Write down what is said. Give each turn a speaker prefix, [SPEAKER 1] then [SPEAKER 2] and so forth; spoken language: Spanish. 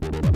[SPEAKER 1] Bye.